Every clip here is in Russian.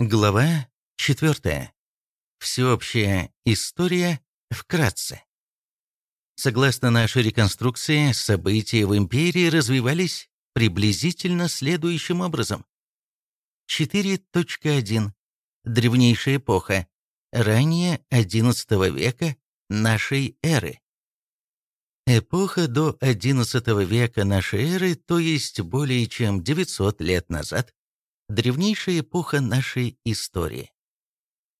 Глава 4. Всеобщая история вкратце. Согласно нашей реконструкции, события в империи развивались приблизительно следующим образом. 4.1. Древнейшая эпоха. Ранее XI века нашей эры. Эпоха до XI века нашей эры, то есть более чем 900 лет назад, древнейшая эпоха нашей истории.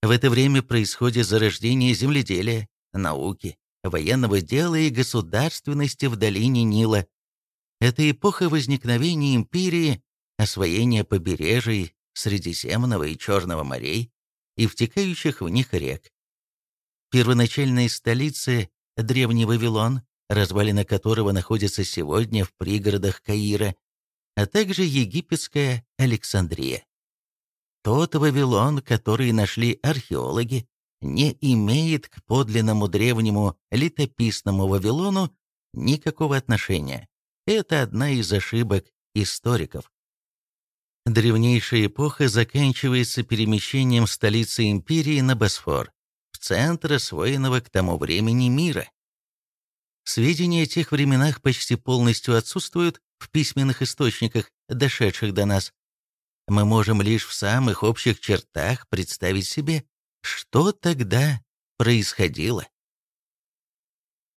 В это время происходит зарождение земледелия, науки, военного дела и государственности в долине Нила. Это эпоха возникновения империи, освоения побережий Средиземного и Черного морей и втекающих в них рек. Первоначальной столицы – Древний Вавилон, развалина которого находится сегодня в пригородах Каира, а также египетская Александрия. Тот Вавилон, который нашли археологи, не имеет к подлинному древнему летописному Вавилону никакого отношения. Это одна из ошибок историков. Древнейшая эпоха заканчивается перемещением столицы империи на Босфор, в центр освоенного к тому времени мира. Сведения о тех временах почти полностью отсутствуют в письменных источниках, дошедших до нас. Мы можем лишь в самых общих чертах представить себе, что тогда происходило.